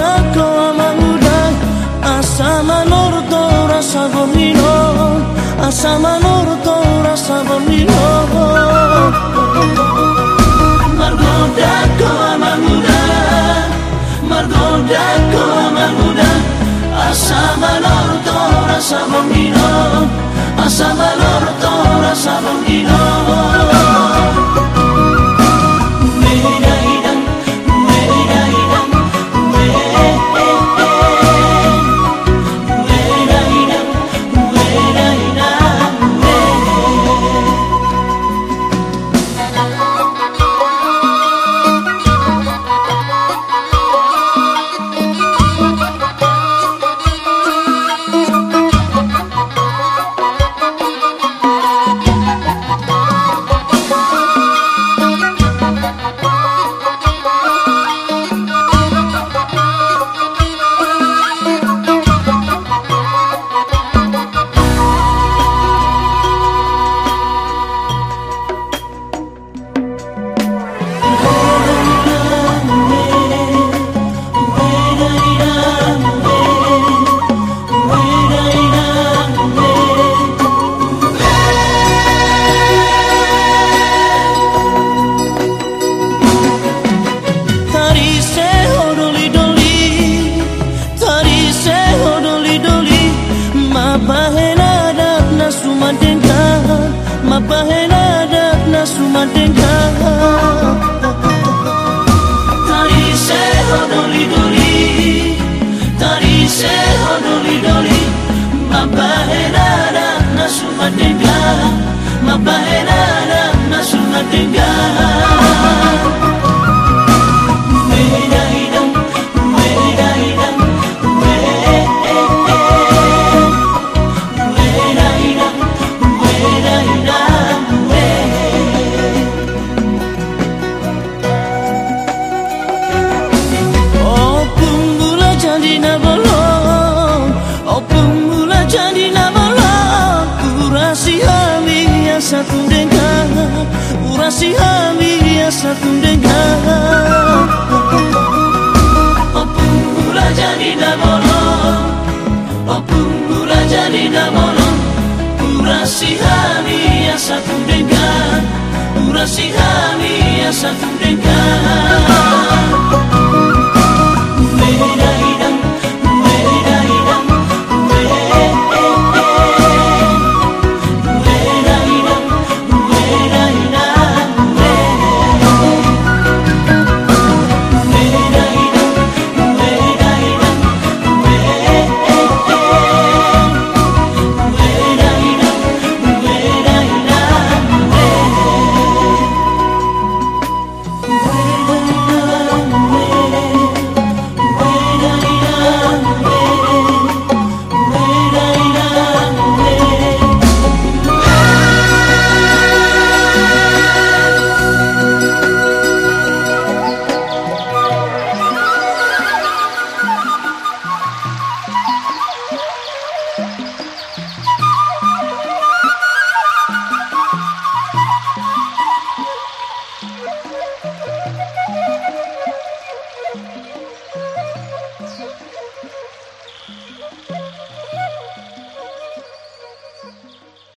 ako Asa manorto rasa bonino Asa ko ko Asa manorto tora bonino Asa hinadak na Tari se honolido siami biasa ku dengar. Opung pula jadi dabolong Opung pula jadi dabolong Pura siami biasa ku dengar. Pura siami biasa ku dengar.